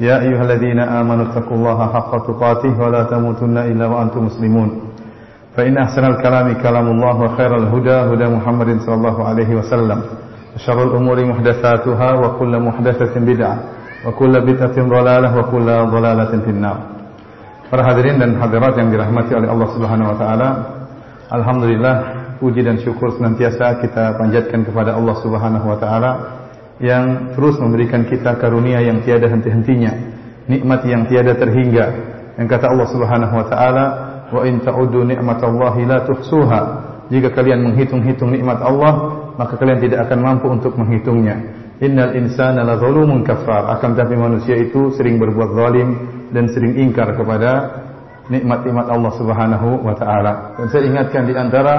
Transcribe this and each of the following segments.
يا أيها الذين آمنوا اتقوا الله حق تقاته ولا تموتن إلا وأنتم مسلمون. فإن أحسن الكلام كلام الله وخير الهدى هدى محمد صلى الله عليه وسلم. وشر الأمور محدثاتها وكل محدثة بدعة وكل بدعة ضلالة وكل ضلالة في النار. Para hadirin dan hadirat yang dirahmati oleh Allah Subhanahu wa taala, alhamdulillah puji dan syukur senantiasa kita panjatkan kepada Allah Subhanahu wa taala yang terus memberikan kita karunia yang tiada henti-hentinya, nikmat yang tiada terhingga. Yang kata Allah Subhanahu wa taala, "Wa in ta'uddu ni'matallahi la tuhsuha." Jika kalian menghitung-hitung nikmat Allah, maka kalian tidak akan mampu untuk menghitungnya. Innal insana la zalumun kafar. Akan tapi manusia itu sering berbuat zalim dan sering ingkar kepada nikmat-nikmat Allah Subhanahu wa taala. Dan saya ingatkan di antara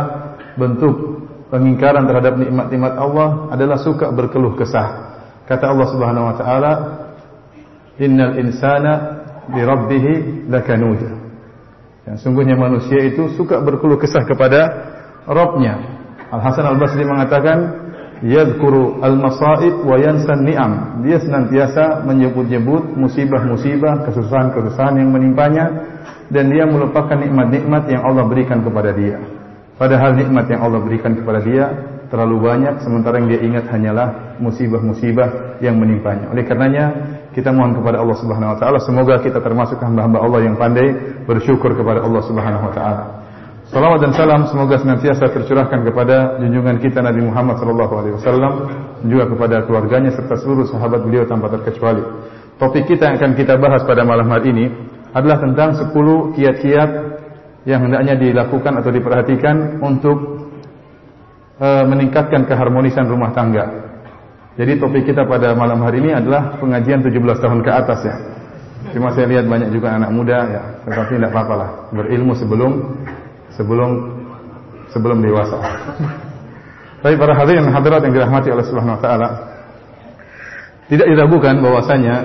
bentuk pengingkaran terhadap nikmat-nikmat Allah adalah suka berkeluh kesah. Kata Allah Subhanahu wa taala, "Innal insana bi rabbih lakanud." Yang sungguhnya manusia itu suka berkeluh kesah kepada Rabbnya. Al Hasan Al Basri mengatakan, "Yadhkuru al-masaib wa yansa ni'am." Dia senantiasa menyebut-nyebut musibah-musibah, kesusahan-kesusahan yang menimpanya dan dia melupakan nikmat-nikmat yang Allah berikan kepada dia. Padahal nikmat yang Allah berikan kepada dia terlalu banyak sementara yang dia ingat hanyalah musibah-musibah yang menimpanya. Oleh karenanya kita mohon kepada Allah Subhanahu wa taala semoga kita termasuk hamba-hamba Allah yang pandai bersyukur kepada Allah Subhanahu wa taala. Salawat dan salam semoga senantiasa tercurahkan kepada junjungan kita Nabi Muhammad sallallahu alaihi wasallam juga kepada keluarganya serta seluruh sahabat beliau tanpa terkecuali. Topik kita yang akan kita bahas pada malam hari ini adalah tentang 10 kiat-kiat yang hendaknya dilakukan atau diperhatikan untuk e, meningkatkan keharmonisan rumah tangga. Jadi topik kita pada malam hari ini adalah pengajian 17 tahun ke atas ya. Cuma saya lihat banyak juga anak muda ya, tetapi tidak apa-apa lah. Berilmu sebelum sebelum sebelum dewasa. Tapi para hadirin hadirat yang dirahmati oleh Subhanahu wa taala, tidak diragukan bahwasanya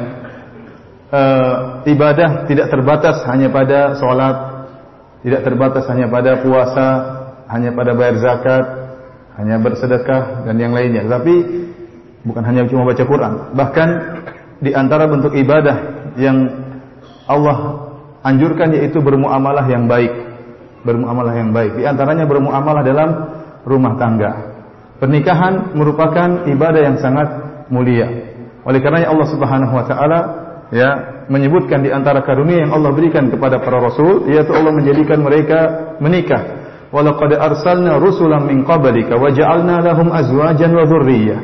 e, ibadah tidak terbatas hanya pada sholat, tidak terbatas hanya pada puasa, hanya pada bayar zakat, hanya bersedekah dan yang lainnya. Tapi bukan hanya cuma baca Quran, bahkan di antara bentuk ibadah yang Allah anjurkan yaitu bermuamalah yang baik. Bermuamalah yang baik. Di antaranya bermuamalah dalam rumah tangga. Pernikahan merupakan ibadah yang sangat mulia. Oleh karenanya Allah Subhanahu wa taala ya menyebutkan di antara karunia yang Allah berikan kepada para rasul yaitu Allah menjadikan mereka menikah. Walaqad arsalna rusulan min qablika wa ja'alna lahum azwajan wa dhurriyyah.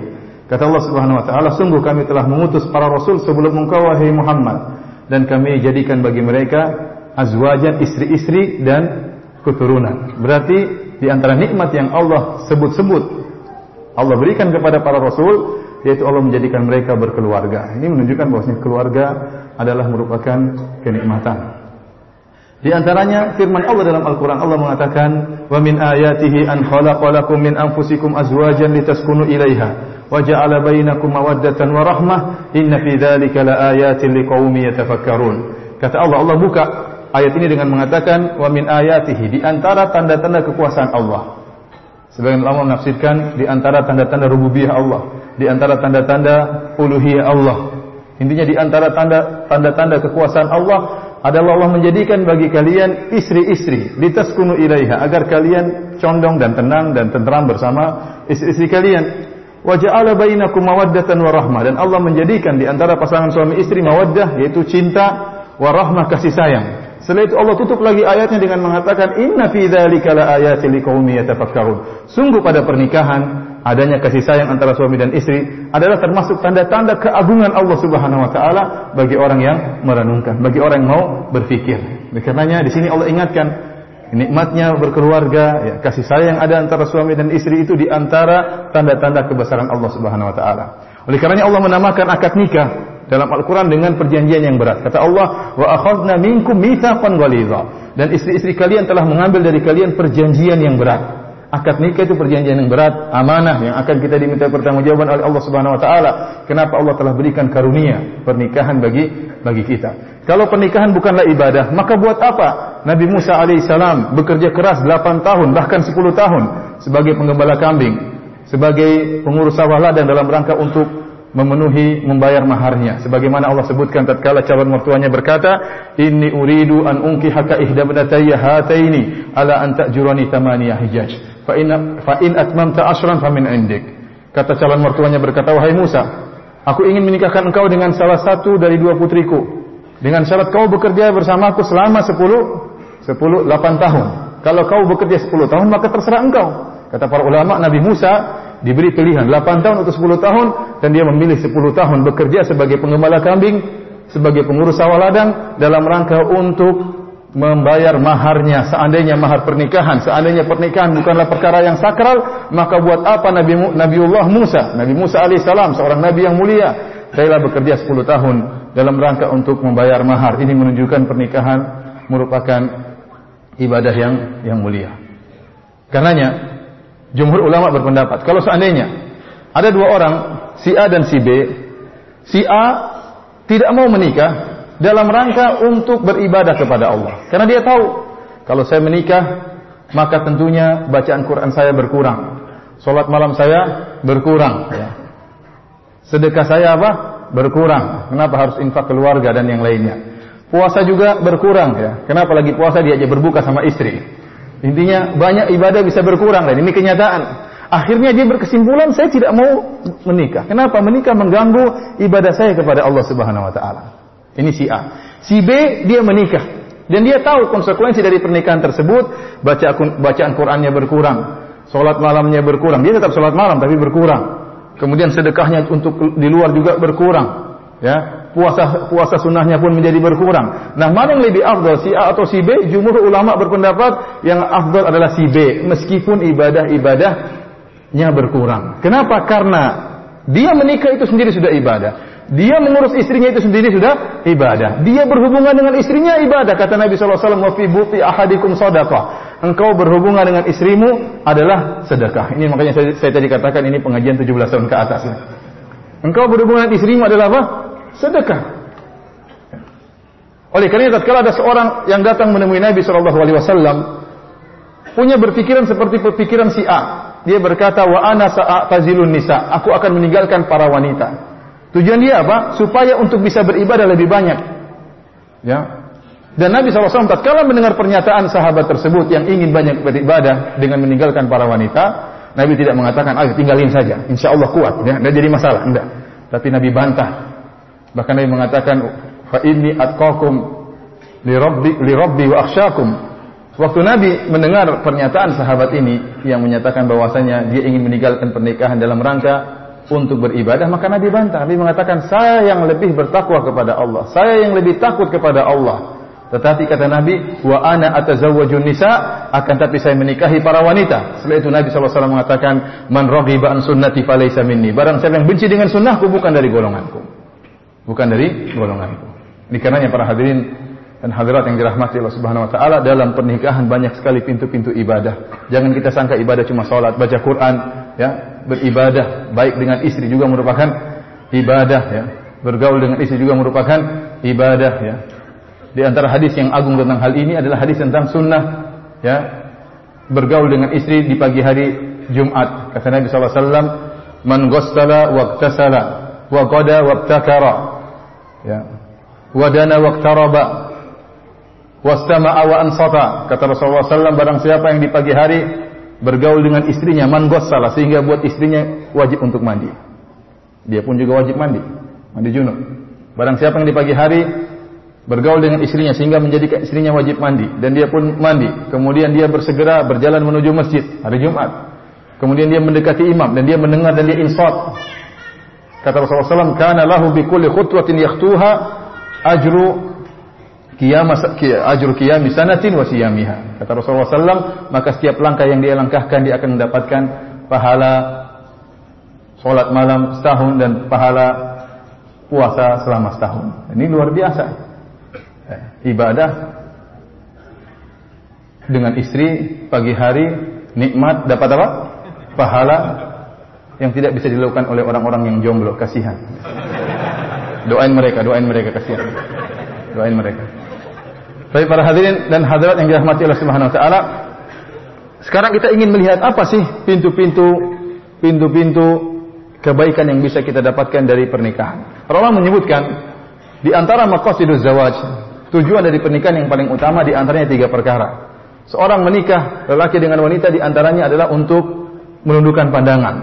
Kata Allah Subhanahu wa taala, sungguh kami telah mengutus para rasul sebelum engkau wahai Muhammad dan kami jadikan bagi mereka azwajan istri-istri dan keturunan. Berarti di antara nikmat yang Allah sebut-sebut Allah berikan kepada para rasul yaitu Allah menjadikan mereka berkeluarga. Ini menunjukkan bahwasanya keluarga adalah merupakan kenikmatan. Di antaranya firman Allah dalam Al-Qur'an Allah mengatakan wa min ayatihi an khalaqalakum min anfusikum azwajan litaskunu ilaiha wa ja'ala bainakum mawaddatan wa rahmah inna fi dzalika laayatin liqaumin yatafakkarun. Kata Allah Allah buka ayat ini dengan mengatakan wa min ayatihi di antara tanda-tanda kekuasaan Allah. Sebagian ulama menafsirkan di antara tanda-tanda rububiyah Allah di antara tanda-tanda uluhiyah Allah. Intinya di antara tanda-tanda kekuasaan Allah adalah Allah menjadikan bagi kalian istri-istri litaskunu ilaiha agar kalian condong dan tenang dan tenteram bersama istri-istri kalian. Wa ja'ala bainakum mawaddatan wa rahmah dan Allah menjadikan di antara pasangan suami istri mawaddah yaitu cinta wa rahmah kasih sayang. Setelah itu Allah tutup lagi ayatnya dengan mengatakan inna fi dzalika laayatin liqaumin yatafakkarun. Sungguh pada pernikahan adanya kasih sayang antara suami dan istri adalah termasuk tanda-tanda keagungan Allah Subhanahu wa taala bagi orang yang merenungkan, bagi orang yang mau berfikir. Karenanya di sini Allah ingatkan nikmatnya berkeluarga, ya, kasih sayang ada antara suami dan istri itu di antara tanda-tanda kebesaran Allah Subhanahu wa taala. Oleh karenanya Allah menamakan akad nikah dalam Al-Quran dengan perjanjian yang berat. Kata Allah, wa akhadna minkum mitsaqan. Dan istri-istri kalian telah mengambil dari kalian perjanjian yang berat. Akad nikah itu perjanjian yang berat, amanah yang akan kita diminta pertanggungjawaban oleh Allah Subhanahu wa taala. Kenapa Allah telah berikan karunia pernikahan bagi bagi kita? Kalau pernikahan bukanlah ibadah, maka buat apa? Nabi Musa alaihissalam bekerja keras 8 tahun bahkan 10 tahun sebagai penggembala kambing, sebagai pengurus sawah ladang dalam rangka untuk memenuhi membayar maharnya sebagaimana Allah sebutkan tatkala calon mertuanya berkata inni uridu an unkihaka ihda ala an ta'jurani thamaniya hijaj fa in atmamta ashran famin indik. Kata calon mertuanya berkata wahai Musa aku ingin menikahkan engkau dengan salah satu dari dua putriku. Dengan syarat kau bekerja bersamaku selama 10 10 8 tahun. Kalau kau bekerja 10 tahun maka terserah engkau. Kata para ulama Nabi Musa diberi pilihan 8 tahun atau 10 tahun dan dia memilih 10 tahun bekerja sebagai pengembala kambing, sebagai pengurus sawah ladang dalam rangka untuk membayar maharnya seandainya mahar pernikahan seandainya pernikahan bukanlah perkara yang sakral maka buat apa Nabi Nabiullah Musa? Nabi Musa alaihissalam seorang nabi yang mulia. Rela bekerja 10 tahun dalam rangka untuk membayar mahar. Ini menunjukkan pernikahan merupakan ibadah yang yang mulia. Karenanya Jumhur ulama berpendapat kalau seandainya ada dua orang si A dan si B, si A tidak mau menikah dalam rangka untuk beribadah kepada Allah. Karena dia tahu kalau saya menikah maka tentunya bacaan Quran saya berkurang. Salat malam saya berkurang ya. Sedekah saya apa? Berkurang. Kenapa harus infak keluarga dan yang lainnya? Puasa juga berkurang ya. Kenapa lagi puasa dia aja berbuka sama istri? Intinya banyak ibadah bisa berkurang dan ini kenyataan. Akhirnya dia berkesimpulan saya tidak mau menikah. Kenapa? Menikah mengganggu ibadah saya kepada Allah Subhanahu wa taala. Ini si A. Si B dia menikah dan dia tahu konsekuensi dari pernikahan tersebut, baca bacaan Qur'annya berkurang, salat malamnya berkurang. Dia tetap salat malam tapi berkurang. Kemudian sedekahnya untuk di luar juga berkurang. Ya, puasa puasa sunnahnya pun menjadi berkurang. Nah, mana yang lebih afdal si A atau si B? Jumhur ulama berpendapat yang afdal adalah si B meskipun ibadah-ibadahnya berkurang. Kenapa? Karena dia menikah itu sendiri sudah ibadah. Dia mengurus istrinya itu sendiri sudah ibadah. Dia berhubungan dengan istrinya ibadah. Kata Nabi SAW, Wa fi buti ahadikum sadaqah. Engkau berhubungan dengan istrimu adalah sedekah. Ini makanya saya, saya tadi katakan ini pengajian 17 tahun ke atas. Engkau berhubungan dengan istrimu adalah apa? sedekah. Oleh karena tatkala ada seorang yang datang menemui Nabi Wasallam punya berpikiran seperti pikiran si A. Dia berkata, wa ana tazilun nisa. Aku akan meninggalkan para wanita. Tujuan dia apa? Supaya untuk bisa beribadah lebih banyak. Ya. Dan Nabi SAW tatkala mendengar pernyataan sahabat tersebut yang ingin banyak beribadah dengan meninggalkan para wanita, Nabi tidak mengatakan, ayo tinggalin saja, insya Allah kuat, ya, tidak jadi masalah, enggak. Tapi Nabi bantah, Bahkan Nabi mengatakan, "Fa inni atqakum li rabbi li rabbi wa akhsyakum." Waktu Nabi mendengar pernyataan sahabat ini yang menyatakan bahwasanya dia ingin meninggalkan pernikahan dalam rangka untuk beribadah, maka Nabi bantah. Nabi mengatakan, "Saya yang lebih bertakwa kepada Allah. Saya yang lebih takut kepada Allah." Tetapi kata Nabi, wa ana atazawwajun nisa, akan tapi saya menikahi para wanita. Setelah itu Nabi SAW mengatakan, man raghiba an sunnati falaysa minni. Barang siapa yang benci dengan sunnahku bukan dari golonganku bukan dari golonganku. Ini karenanya para hadirin dan hadirat yang dirahmati Allah Subhanahu wa taala dalam pernikahan banyak sekali pintu-pintu ibadah. Jangan kita sangka ibadah cuma salat, baca Quran, ya, beribadah baik dengan istri juga merupakan ibadah ya. Bergaul dengan istri juga merupakan ibadah ya. Di antara hadis yang agung tentang hal ini adalah hadis tentang sunnah ya. Bergaul dengan istri di pagi hari Jumat. Kata Nabi sallallahu alaihi wasallam, "Man ghassala waqtasala wa qada wabtakara." ya wadana waqtaraba wastama'a wa ansata kata Rasulullah SAW barang siapa yang di pagi hari bergaul dengan istrinya man salah sehingga buat istrinya wajib untuk mandi. Dia pun juga wajib mandi. Mandi junub. Barang siapa yang di pagi hari bergaul dengan istrinya sehingga menjadikan istrinya wajib mandi. Dan dia pun mandi. Kemudian dia bersegera berjalan menuju masjid hari Jumat. Kemudian dia mendekati imam dan dia mendengar dan dia insot Kata Rasulullah SAW, "Kana lahu bi kulli khutwatin yakhtuha ajru qiyam ajru qiyam sanatin wa siyamiha." Kata Rasulullah SAW, maka setiap langkah yang dia langkahkan dia akan mendapatkan pahala Sholat malam setahun dan pahala puasa selama setahun. Ini luar biasa. Eh, ibadah dengan istri pagi hari nikmat dapat apa? Pahala yang tidak bisa dilakukan oleh orang-orang yang jomblo, kasihan. Doain mereka, doain mereka kasihan. Doain mereka. Tapi para hadirin dan hadirat yang dirahmati Allah Subhanahu wa taala, sekarang kita ingin melihat apa sih pintu-pintu pintu-pintu kebaikan yang bisa kita dapatkan dari pernikahan. Allah menyebutkan di antara maqasiduz zawaj, tujuan dari pernikahan yang paling utama di antaranya tiga perkara. Seorang menikah lelaki dengan wanita di antaranya adalah untuk menundukkan pandangan.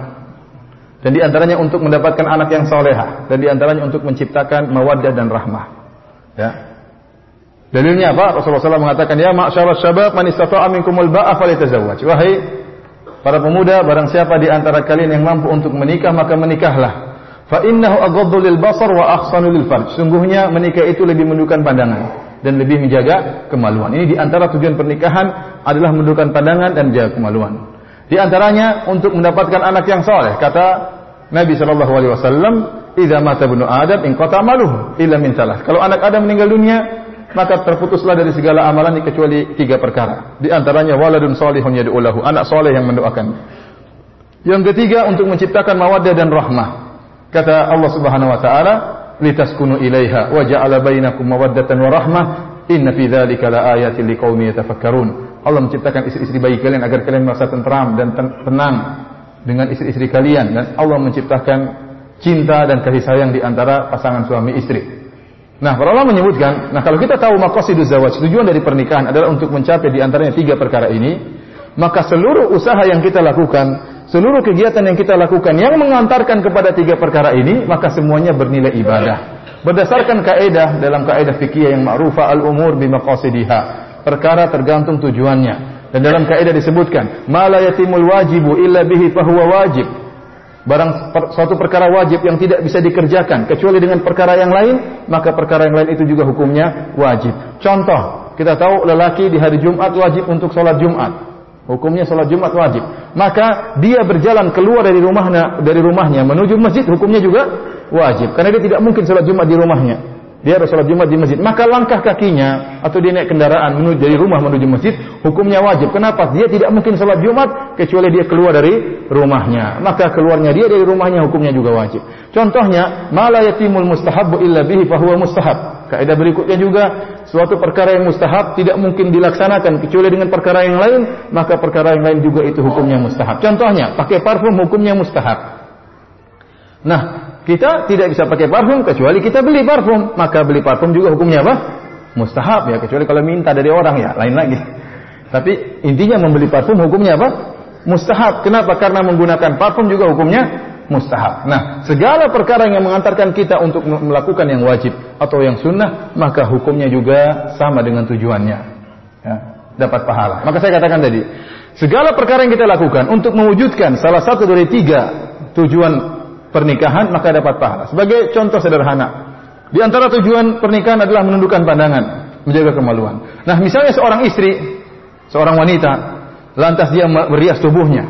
Dan di antaranya untuk mendapatkan anak yang soleha. Dan di antaranya untuk menciptakan mawaddah dan rahmah. Ya. Dalilnya apa? Rasulullah SAW mengatakan, Ya ma'asyara syabab man istata'a minkumul ba'a falitazawwaj. Wahai para pemuda, barang siapa di antara kalian yang mampu untuk menikah, maka menikahlah. Fa innahu aghaddu lil basar wa ahsanu lil farj. Sungguhnya menikah itu lebih menundukkan pandangan dan lebih menjaga kemaluan. Ini di antara tujuan pernikahan adalah menundukkan pandangan dan menjaga kemaluan. Di antaranya untuk mendapatkan anak yang soleh. Kata Nabi Shallallahu Alaihi Wasallam, "Idza mata ibnu Adam, in kota maluh illa min salah." Kalau anak Adam meninggal dunia, maka terputuslah dari segala amalan kecuali tiga perkara. Di antaranya waladun solihun yad'ulahu, anak soleh yang mendoakan. Yang ketiga untuk menciptakan mawaddah dan rahmah. Kata Allah Subhanahu wa taala, litaskunu ilaiha wa ja'ala bainakum mawaddatan wa rahmah inna fi dzalika laayatin liqaumin yatafakkarun Allah menciptakan istri-istri bagi kalian agar kalian merasa tentram dan tenang dengan istri-istri kalian dan Allah menciptakan cinta dan kasih sayang di antara pasangan suami istri. Nah, para Allah menyebutkan, nah kalau kita tahu maqasiduz zawaj, tujuan dari pernikahan adalah untuk mencapai di antaranya tiga perkara ini, maka seluruh usaha yang kita lakukan seluruh kegiatan yang kita lakukan yang mengantarkan kepada tiga perkara ini, maka semuanya bernilai ibadah. Berdasarkan kaidah dalam kaidah fikih yang ma'rufa al-umur bimaqasidiha. Perkara tergantung tujuannya. Dan dalam kaidah disebutkan, "Ma la yatimul wajibu illa bihi fahuwa wajib." Barang suatu perkara wajib yang tidak bisa dikerjakan kecuali dengan perkara yang lain, maka perkara yang lain itu juga hukumnya wajib. Contoh, kita tahu lelaki di hari Jumat wajib untuk sholat Jumat. Hukumnya sholat Jumat wajib. Maka dia berjalan keluar dari rumahnya dari rumahnya menuju masjid hukumnya juga wajib. Karena dia tidak mungkin sholat Jumat di rumahnya. Dia harus Jumat di masjid. Maka langkah kakinya atau dia naik kendaraan menuju dari rumah menuju masjid hukumnya wajib. Kenapa? Dia tidak mungkin sholat Jumat kecuali dia keluar dari rumahnya. Maka keluarnya dia dari rumahnya hukumnya juga wajib. Contohnya, mala yatimul mustahabbu illa bihi fahuwa mustahab. Kaidah berikutnya juga suatu perkara yang mustahab tidak mungkin dilaksanakan kecuali dengan perkara yang lain, maka perkara yang lain juga itu hukumnya mustahab. Contohnya, pakai parfum hukumnya mustahab. Nah, kita tidak bisa pakai parfum kecuali kita beli parfum, maka beli parfum juga hukumnya apa? Mustahab ya, kecuali kalau minta dari orang ya, lain lagi. Tapi intinya membeli parfum hukumnya apa? Mustahab. Kenapa? Karena menggunakan parfum juga hukumnya mustahab. Nah, segala perkara yang mengantarkan kita untuk melakukan yang wajib atau yang sunnah, maka hukumnya juga sama dengan tujuannya. Ya, dapat pahala. Maka saya katakan tadi, segala perkara yang kita lakukan untuk mewujudkan salah satu dari tiga tujuan pernikahan, maka dapat pahala. Sebagai contoh sederhana, di antara tujuan pernikahan adalah menundukkan pandangan, menjaga kemaluan. Nah, misalnya seorang istri, seorang wanita, lantas dia merias tubuhnya,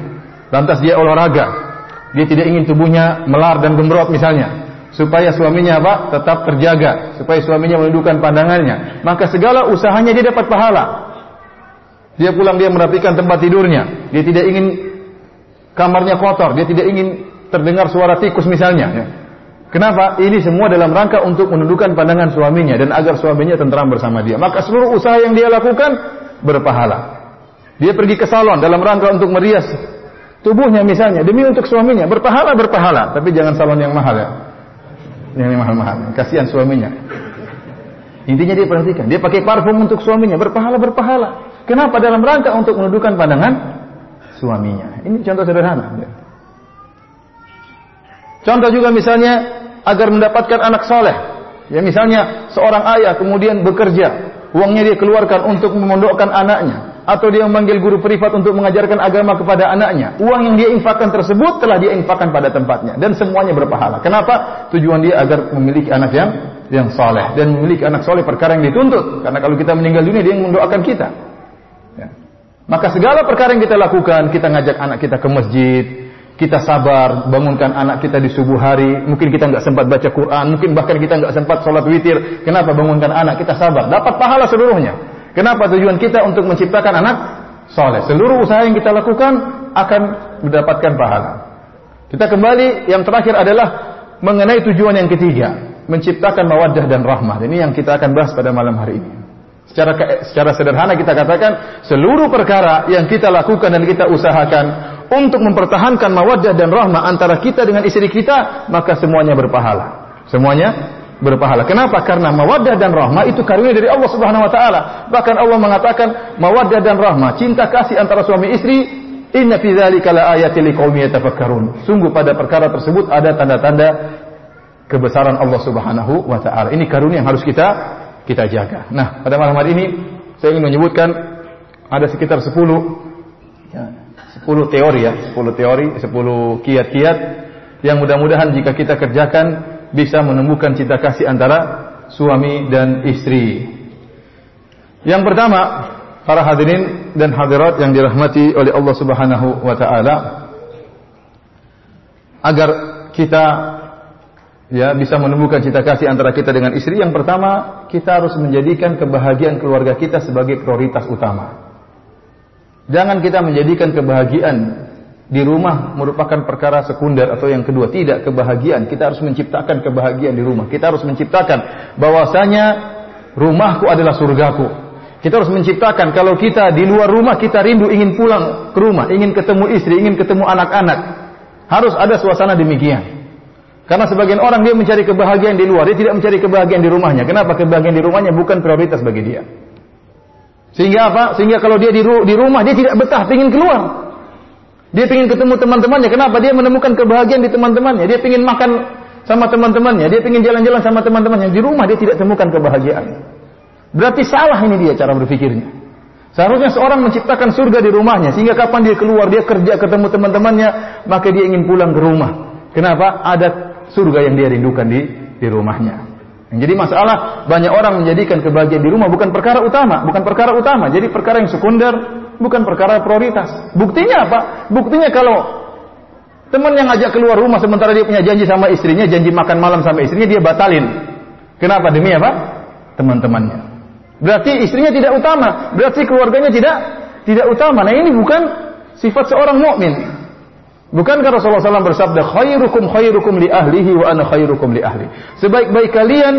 lantas dia olahraga, dia tidak ingin tubuhnya melar dan gembrot misalnya. Supaya suaminya apa? Tetap terjaga. Supaya suaminya menundukkan pandangannya. Maka segala usahanya dia dapat pahala. Dia pulang dia merapikan tempat tidurnya. Dia tidak ingin kamarnya kotor. Dia tidak ingin terdengar suara tikus misalnya. Ya. Kenapa? Ini semua dalam rangka untuk menundukkan pandangan suaminya dan agar suaminya tentram bersama dia. Maka seluruh usaha yang dia lakukan berpahala. Dia pergi ke salon dalam rangka untuk merias tubuhnya misalnya. Demi untuk suaminya. Berpahala berpahala. Tapi jangan salon yang mahal ya. Yang mahal-mahal. Kasihan suaminya. Intinya dia perhatikan. Dia pakai parfum untuk suaminya. Berpahala berpahala. Kenapa? Dalam rangka untuk menundukkan pandangan suaminya. Ini contoh sederhana contoh juga misalnya agar mendapatkan anak soleh ya misalnya seorang ayah kemudian bekerja uangnya dia keluarkan untuk memondokkan anaknya atau dia memanggil guru privat untuk mengajarkan agama kepada anaknya. Uang yang dia infakkan tersebut telah dia infakkan pada tempatnya dan semuanya berpahala. Kenapa? Tujuan dia agar memiliki anak yang yang soleh dan memiliki anak soleh perkara yang dituntut. Karena kalau kita meninggal dunia dia yang mendoakan kita. Ya. Maka segala perkara yang kita lakukan, kita ngajak anak kita ke masjid, kita sabar, bangunkan anak kita di subuh hari. Mungkin kita nggak sempat baca Quran, mungkin bahkan kita nggak sempat sholat witir. Kenapa bangunkan anak kita sabar? Dapat pahala seluruhnya. Kenapa tujuan kita untuk menciptakan anak soleh? Seluruh usaha yang kita lakukan akan mendapatkan pahala. Kita kembali yang terakhir adalah mengenai tujuan yang ketiga, menciptakan mawaddah dan rahmah. Ini yang kita akan bahas pada malam hari ini. Secara secara sederhana kita katakan seluruh perkara yang kita lakukan dan kita usahakan untuk mempertahankan mawaddah dan rahmah antara kita dengan istri kita, maka semuanya berpahala. Semuanya berpahala. Kenapa? Karena mawaddah dan rahmah itu karunia dari Allah Subhanahu wa taala. Bahkan Allah mengatakan mawaddah dan rahmah, cinta kasih antara suami istri, inna fi dzalika laayatil liqaumin yatafakkarun. Sungguh pada perkara tersebut ada tanda-tanda kebesaran Allah Subhanahu wa taala. Ini karunia yang harus kita kita jaga. Nah, pada malam hari ini saya ingin menyebutkan ada sekitar 10 ya, 10 teori ya, 10 teori, 10 kiat-kiat yang mudah-mudahan jika kita kerjakan bisa menemukan cinta kasih antara suami dan istri. Yang pertama, para hadirin dan hadirat yang dirahmati oleh Allah Subhanahu wa taala agar kita ya bisa menemukan cinta kasih antara kita dengan istri yang pertama kita harus menjadikan kebahagiaan keluarga kita sebagai prioritas utama jangan kita menjadikan kebahagiaan di rumah merupakan perkara sekunder atau yang kedua tidak kebahagiaan kita harus menciptakan kebahagiaan di rumah kita harus menciptakan bahwasanya rumahku adalah surgaku kita harus menciptakan kalau kita di luar rumah kita rindu ingin pulang ke rumah ingin ketemu istri ingin ketemu anak-anak harus ada suasana demikian karena sebagian orang dia mencari kebahagiaan di luar, dia tidak mencari kebahagiaan di rumahnya. Kenapa? Kebahagiaan di rumahnya bukan prioritas bagi dia. Sehingga apa? Sehingga kalau dia di, ru di rumah dia tidak betah, ingin keluar. Dia ingin ketemu teman-temannya. Kenapa? Dia menemukan kebahagiaan di teman-temannya. Dia ingin makan sama teman-temannya. Dia ingin jalan-jalan sama teman-temannya. Di rumah dia tidak temukan kebahagiaan. Berarti salah ini dia cara berpikirnya. Seharusnya seorang menciptakan surga di rumahnya sehingga kapan dia keluar, dia kerja ketemu teman-temannya, maka dia ingin pulang ke rumah. Kenapa? Ada surga yang dia rindukan di di rumahnya. Jadi masalah banyak orang menjadikan kebahagiaan di rumah bukan perkara utama, bukan perkara utama, jadi perkara yang sekunder, bukan perkara prioritas. Buktinya apa? Buktinya kalau teman yang ngajak keluar rumah sementara dia punya janji sama istrinya, janji makan malam sama istrinya dia batalin. Kenapa? Demi apa? Teman-temannya. Berarti istrinya tidak utama, berarti keluarganya tidak tidak utama. Nah ini bukan sifat seorang mukmin. Bukankah Rasulullah SAW bersabda, khairukum khairukum li ahlihi wa ana khairukum li ahli. Sebaik-baik kalian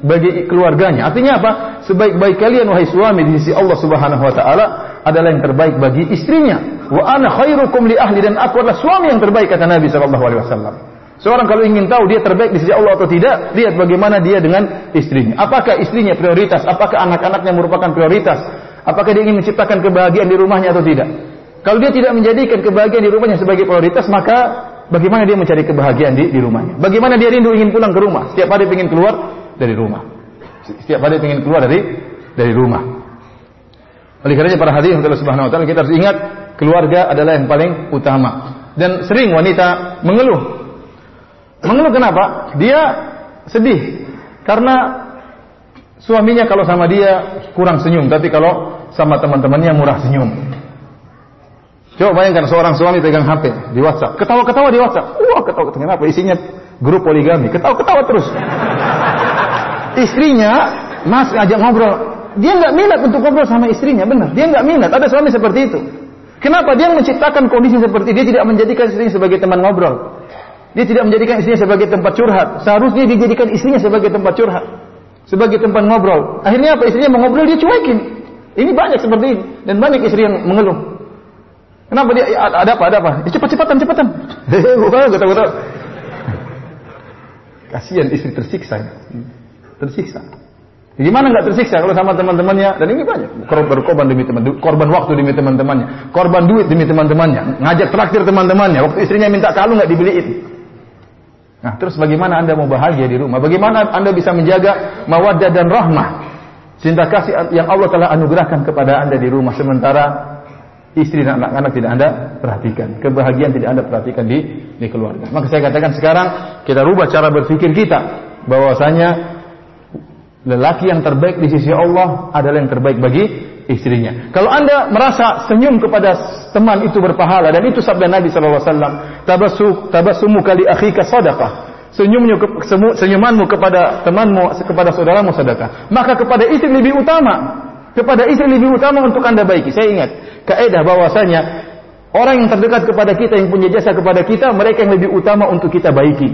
bagi keluarganya. Artinya apa? Sebaik-baik kalian wahai suami di sisi Allah Subhanahu wa taala adalah yang terbaik bagi istrinya. Wa ana khairukum li ahli dan aku adalah suami yang terbaik kata Nabi sallallahu alaihi wasallam. Seorang kalau ingin tahu dia terbaik di sisi Allah atau tidak, lihat bagaimana dia dengan istrinya. Apakah istrinya prioritas? Apakah anak-anaknya merupakan prioritas? Apakah dia ingin menciptakan kebahagiaan di rumahnya atau tidak? Kalau dia tidak menjadikan kebahagiaan di rumahnya sebagai prioritas, maka bagaimana dia mencari kebahagiaan di, di rumahnya? Bagaimana dia rindu ingin pulang ke rumah? Setiap hari ingin keluar dari rumah. Setiap hari ingin keluar dari dari rumah. Oleh karenanya para hadirin Subhanahu wa taala kita harus ingat keluarga adalah yang paling utama. Dan sering wanita mengeluh. Mengeluh kenapa? Dia sedih karena suaminya kalau sama dia kurang senyum, tapi kalau sama teman-temannya murah senyum. Coba bayangkan seorang suami pegang HP di WhatsApp, ketawa-ketawa di WhatsApp. Wah, ketawa-ketawa kenapa? Isinya grup poligami, ketawa-ketawa terus. Istrinya Mas ngajak ngobrol, dia nggak minat untuk ngobrol sama istrinya, benar. Dia nggak minat. Ada suami seperti itu. Kenapa dia menciptakan kondisi seperti dia tidak menjadikan istrinya sebagai teman ngobrol? Dia tidak menjadikan istrinya sebagai tempat curhat. Seharusnya dijadikan istrinya sebagai tempat curhat, sebagai tempat ngobrol. Akhirnya apa? Istrinya mau ngobrol dia cuekin. Ini banyak seperti ini dan banyak istri yang mengeluh. Kenapa dia ada apa? Ada apa? Ya, cepat cepatan cepatan. Bukan kata kata. Kasihan istri tersiksa. Tersiksa. Gimana nggak tersiksa kalau sama teman-temannya? Dan ini banyak. Berkorban demi teman, korban waktu demi teman-temannya, korban duit demi teman-temannya, ngajak traktir teman-temannya. Waktu istrinya minta kalung nggak dibeliin. Nah, terus bagaimana anda mau bahagia di rumah? Bagaimana anda bisa menjaga mawaddah dan rahmah? Cinta kasih yang Allah telah anugerahkan kepada anda di rumah sementara istri dan anak-anak tidak Anda perhatikan. Kebahagiaan tidak Anda perhatikan di di keluarga. Maka saya katakan sekarang kita rubah cara berpikir kita bahwasanya lelaki yang terbaik di sisi Allah adalah yang terbaik bagi istrinya. Kalau Anda merasa senyum kepada teman itu berpahala dan itu sabda Nabi alaihi wasallam, tabassumu kali akhika sadaqah. Senyumnya senyumanmu kepada temanmu kepada saudaramu sedekah. Maka kepada istri lebih utama. Kepada istri lebih utama untuk Anda baiki. Saya ingat kaidah bahwasanya orang yang terdekat kepada kita yang punya jasa kepada kita, mereka yang lebih utama untuk kita baiki.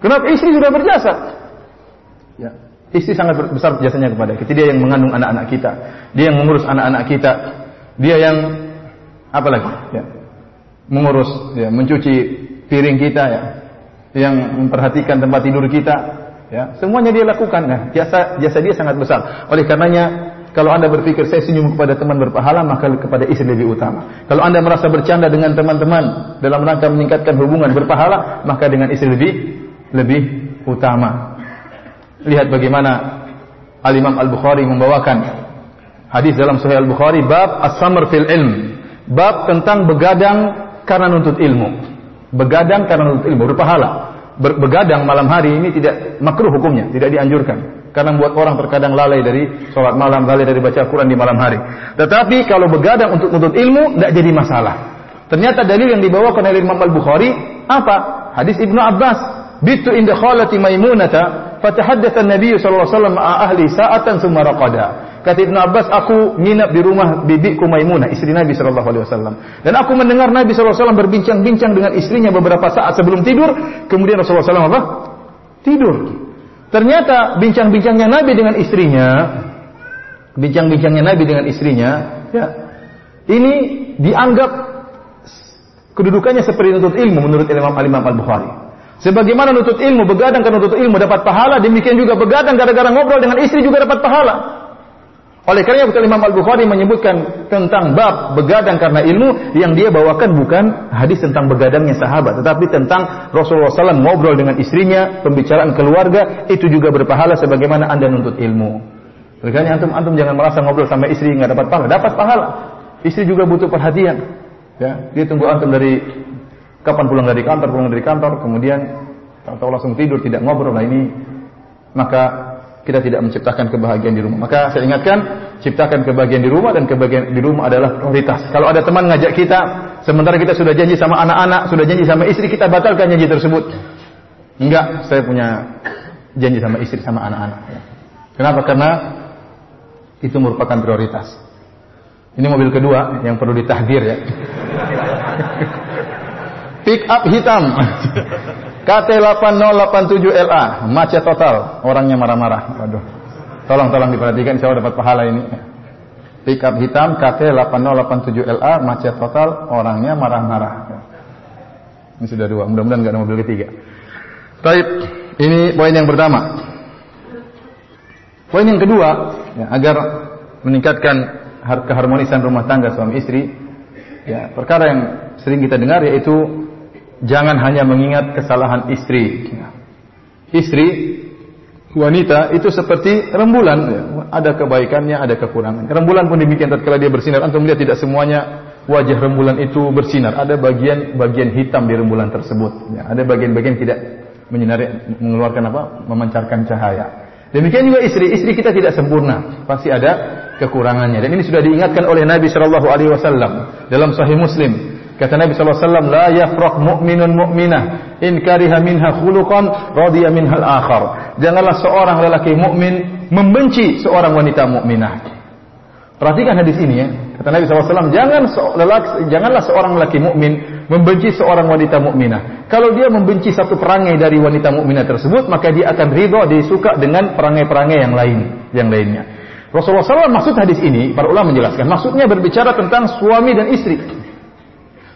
Kenapa istri sudah berjasa? Ya. Istri sangat besar jasanya kepada kita. Dia yang mengandung anak-anak kita. Dia yang mengurus anak-anak kita. Dia yang apa lagi? Ya. Mengurus, ya, mencuci piring kita ya. Yang memperhatikan tempat tidur kita, ya. Semuanya dia lakukan. Nah, jasa jasa dia sangat besar. Oleh karenanya kalau anda berpikir saya senyum kepada teman berpahala, maka kepada istri lebih utama. Kalau anda merasa bercanda dengan teman-teman dalam rangka meningkatkan hubungan berpahala, maka dengan istri lebih lebih utama. Lihat bagaimana Al Imam Al Bukhari membawakan hadis dalam Sahih Al Bukhari bab as-samr fil ilm, bab tentang begadang karena nuntut ilmu. Begadang karena nuntut ilmu berpahala. Begadang malam hari ini tidak makruh hukumnya, tidak dianjurkan. Karena membuat orang terkadang lalai dari sholat malam, lalai dari baca Quran di malam hari. Tetapi kalau begadang untuk nuntut ilmu, tidak jadi masalah. Ternyata dalil yang dibawakan oleh Imam Al Bukhari apa? Hadis Ibnu Abbas. Bitu inda khalati Maimunata Fatahaddatsan Nabi sallallahu alaihi ahli sa'atan tsumma raqada. Kata Ibnu Abbas, aku nginap di rumah bibiku Maimunah, istri Nabi sallallahu alaihi wasallam. Dan aku mendengar Nabi sallallahu alaihi berbincang-bincang dengan istrinya beberapa saat sebelum tidur, kemudian Rasulullah SAW apa? Tidur. Ternyata bincang-bincangnya Nabi dengan istrinya, bincang-bincangnya Nabi dengan istrinya, ya, ini dianggap kedudukannya seperti nuntut ilmu menurut Imam Al-Bukhari. Sebagaimana nutut ilmu, begadang karena nutut ilmu dapat pahala, demikian juga begadang gara-gara ngobrol dengan istri juga dapat pahala. Oleh karena itu Imam Al-Bukhari menyebutkan tentang bab begadang karena ilmu yang dia bawakan bukan hadis tentang begadangnya sahabat, tetapi tentang Rasulullah SAW ngobrol dengan istrinya, pembicaraan keluarga, itu juga berpahala sebagaimana anda nuntut ilmu. Oleh karena antum antum jangan merasa ngobrol sama istri nggak dapat pahala, dapat pahala. Istri juga butuh perhatian. Ya, dia tunggu antum dari Kapan pulang dari kantor, pulang dari kantor, kemudian tahu langsung tidur, tidak ngobrol. Nah ini maka kita tidak menciptakan kebahagiaan di rumah. Maka saya ingatkan, ciptakan kebahagiaan di rumah dan kebahagiaan di rumah adalah prioritas. Kalau ada teman ngajak kita, sementara kita sudah janji sama anak-anak, sudah janji sama istri, kita batalkan janji tersebut. Enggak, saya punya janji sama istri sama anak-anak. Kenapa? Karena itu merupakan prioritas. Ini mobil kedua yang perlu ditahdir ya. Pick up hitam. KT8087LA, macet total. Orangnya marah-marah. Waduh. Tolong tolong diperhatikan saya dapat pahala ini. Pick up hitam KT8087LA, macet total, orangnya marah-marah. Ini sudah dua, mudah-mudahan nggak ada mobil ketiga. Baik, ini poin yang pertama. Poin yang kedua, ya, agar meningkatkan keharmonisan rumah tangga suami istri, ya, perkara yang sering kita dengar yaitu jangan hanya mengingat kesalahan istri. Istri wanita itu seperti rembulan, ada kebaikannya, ada kekurangan. Rembulan pun demikian tatkala dia bersinar, antum lihat tidak semuanya wajah rembulan itu bersinar. Ada bagian-bagian hitam di rembulan tersebut. Ya, ada bagian-bagian tidak menyinari, mengeluarkan apa? Memancarkan cahaya. Demikian juga istri, istri kita tidak sempurna, pasti ada kekurangannya. Dan ini sudah diingatkan oleh Nabi Shallallahu Alaihi Wasallam dalam Sahih Muslim. Kata Nabi SAW, La yafraq mu'minun mu'minah, in kariha minha khuluqan, radiya minha al-akhar. Janganlah seorang lelaki mukmin membenci seorang wanita mukminah. Perhatikan hadis ini ya. Kata Nabi SAW, jangan lelaki, janganlah seorang lelaki mukmin membenci seorang wanita mukminah. Kalau dia membenci satu perangai dari wanita mukminah tersebut, maka dia akan ridho, dia suka dengan perangai-perangai yang lain, yang lainnya. Rasulullah SAW maksud hadis ini, para ulama menjelaskan, maksudnya berbicara tentang suami dan istri.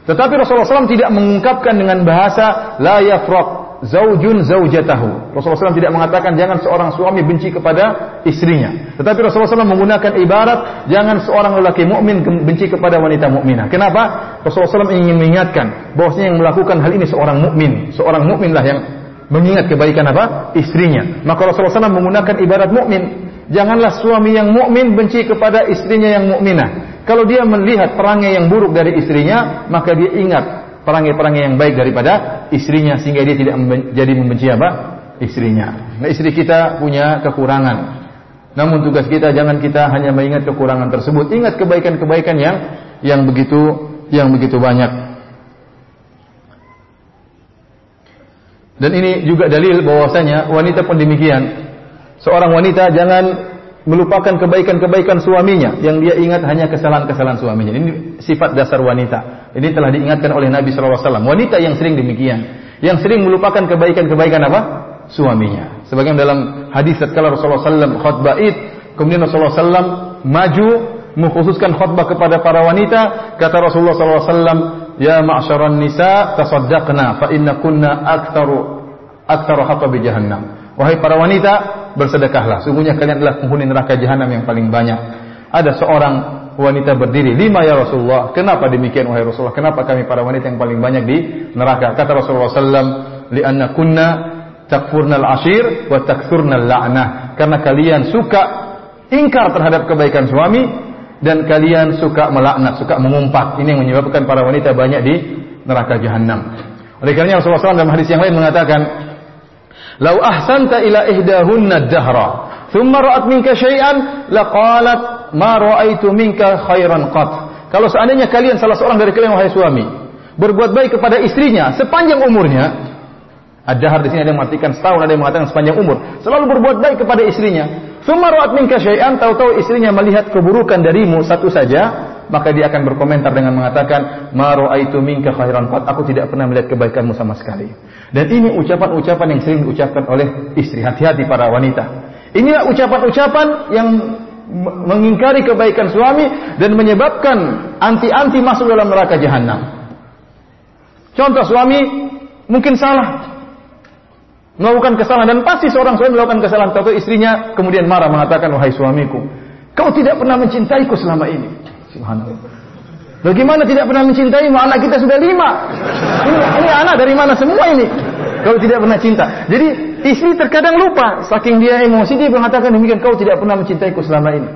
Tetapi Rasulullah SAW tidak mengungkapkan dengan bahasa la yafraq zaujun zaujatahu. Rasulullah SAW tidak mengatakan jangan seorang suami benci kepada istrinya. Tetapi Rasulullah SAW menggunakan ibarat jangan seorang lelaki mukmin benci kepada wanita mukminah. Kenapa? Rasulullah SAW ingin mengingatkan bahwasanya yang melakukan hal ini seorang mukmin, seorang mukminlah yang mengingat kebaikan apa? Istrinya. Maka Rasulullah SAW menggunakan ibarat mukmin. Janganlah suami yang mukmin benci kepada istrinya yang mukminah. Kalau dia melihat perangai yang buruk dari istrinya, maka dia ingat perangai-perangai yang baik daripada istrinya sehingga dia tidak jadi membenci apa? istrinya. Nah, istri kita punya kekurangan. Namun tugas kita jangan kita hanya mengingat kekurangan tersebut, ingat kebaikan-kebaikan yang yang begitu yang begitu banyak. Dan ini juga dalil bahwasanya wanita pun demikian. Seorang wanita jangan melupakan kebaikan-kebaikan suaminya yang dia ingat hanya kesalahan-kesalahan suaminya. Ini sifat dasar wanita. Ini telah diingatkan oleh Nabi SAW. Wanita yang sering demikian. Yang sering melupakan kebaikan-kebaikan apa? Suaminya. Sebagian dalam hadis tatkala Rasulullah SAW khutbah id, kemudian Rasulullah SAW maju mengkhususkan khutbah kepada para wanita, kata Rasulullah SAW, ya ma'syaran nisa tasaddaqna fa inna kunna aktsaru aktsaru hatabi jahannam. Wahai para wanita, bersedekahlah. Sungguhnya kalian adalah penghuni neraka jahanam yang paling banyak. Ada seorang wanita berdiri, lima ya Rasulullah. Kenapa demikian wahai Rasulullah? Kenapa kami para wanita yang paling banyak di neraka? Kata Rasulullah sallam, li'anna kunna takfurnal ashir wa takfurnal la'nah. Karena kalian suka ingkar terhadap kebaikan suami dan kalian suka melaknat, suka mengumpat. Ini yang menyebabkan para wanita banyak di neraka jahanam. Oleh karena Rasulullah SAW dalam hadis yang lain mengatakan, "Lau ahsanta ila ihdahunna dahra, thumma ra'at minka syai'an, laqalat ma ra'aitu minka khairan qat." Kalau seandainya kalian salah seorang dari kalian wahai suami berbuat baik kepada istrinya sepanjang umurnya, ada di sini ada yang mengatakan setahun, ada yang mengatakan sepanjang umur. Selalu berbuat baik kepada istrinya. Sumaruat minka syai'an, tahu-tahu istrinya melihat keburukan darimu satu saja, maka dia akan berkomentar dengan mengatakan, "Ma ra'aitu minka khairan qat." Aku tidak pernah melihat kebaikanmu sama sekali. Dan ini ucapan-ucapan yang sering diucapkan oleh istri. Hati-hati para wanita. Inilah ucapan-ucapan yang mengingkari kebaikan suami dan menyebabkan anti-anti masuk dalam neraka jahanam. Contoh suami mungkin salah, melakukan kesalahan dan pasti seorang suami melakukan kesalahan tahu istrinya kemudian marah mengatakan wahai suamiku kau tidak pernah mencintaiku selama ini subhanallah. Bagaimana tidak pernah mencintaimu? Anak kita sudah lima. Ini, ini anak dari mana semua ini? Kau tidak pernah cinta. Jadi istri terkadang lupa saking dia emosi dia mengatakan demikian kau tidak pernah mencintaiku selama ini.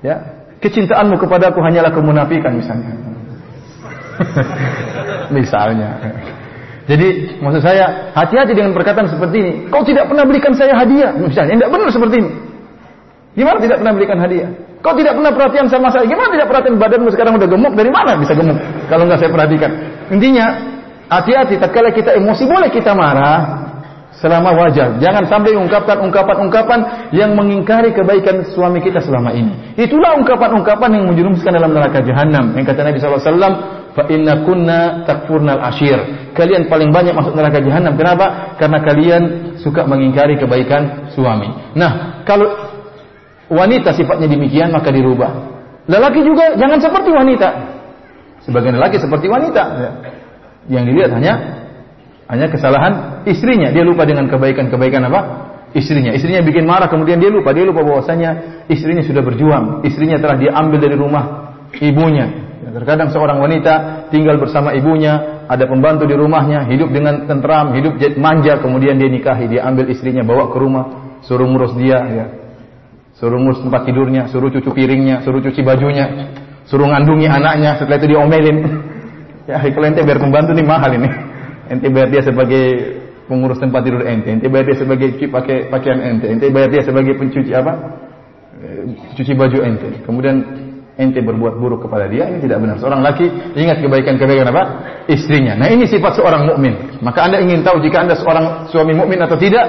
Ya. Kecintaanmu kepadaku hanyalah kemunafikan misalnya. Misalnya. Jadi maksud saya hati-hati dengan perkataan seperti ini. Kau tidak pernah belikan saya hadiah, misalnya. Tidak benar seperti ini. Gimana tidak pernah belikan hadiah? Kau tidak pernah perhatian sama saya. Gimana tidak perhatian badanmu sekarang udah gemuk? Dari mana bisa gemuk? Kalau nggak saya perhatikan. Intinya hati-hati. Tatkala kita emosi boleh kita marah selama wajar. Jangan sampai ungkapkan ungkapan-ungkapan yang mengingkari kebaikan suami kita selama ini. Itulah ungkapan-ungkapan yang menjerumuskan dalam neraka jahanam. Yang kata Nabi SAW, fa inna kunna takfurnal ashir. Kalian paling banyak masuk neraka jahanam. Kenapa? Karena kalian suka mengingkari kebaikan suami. Nah, kalau wanita sifatnya demikian maka dirubah. Lelaki juga jangan seperti wanita. Sebagian lelaki seperti wanita. Yang dilihat hanya hanya kesalahan istrinya. Dia lupa dengan kebaikan-kebaikan apa? Istrinya. Istrinya bikin marah kemudian dia lupa. Dia lupa bahwasanya istrinya sudah berjuang. Istrinya telah diambil dari rumah ibunya Terkadang seorang wanita tinggal bersama ibunya, ada pembantu di rumahnya, hidup dengan tentram, hidup manja, kemudian dia nikahi, dia ambil istrinya bawa ke rumah, suruh ngurus dia, ya. Suruh ngurus tempat tidurnya, suruh cuci piringnya, suruh cuci bajunya, suruh ngandungi anaknya, setelah itu diomelin. ya, kalau ente biar pembantu nih mahal ini. Ente bayar dia sebagai pengurus tempat tidur ente, ente bayar dia sebagai cuci pakai pakaian ente, ente bayar dia sebagai pencuci apa? Eh, cuci baju ente. Kemudian ente berbuat buruk kepada dia ini tidak benar. Seorang laki ingat kebaikan-kebaikan apa? Istrinya. Nah, ini sifat seorang mukmin. Maka Anda ingin tahu jika Anda seorang suami mukmin atau tidak?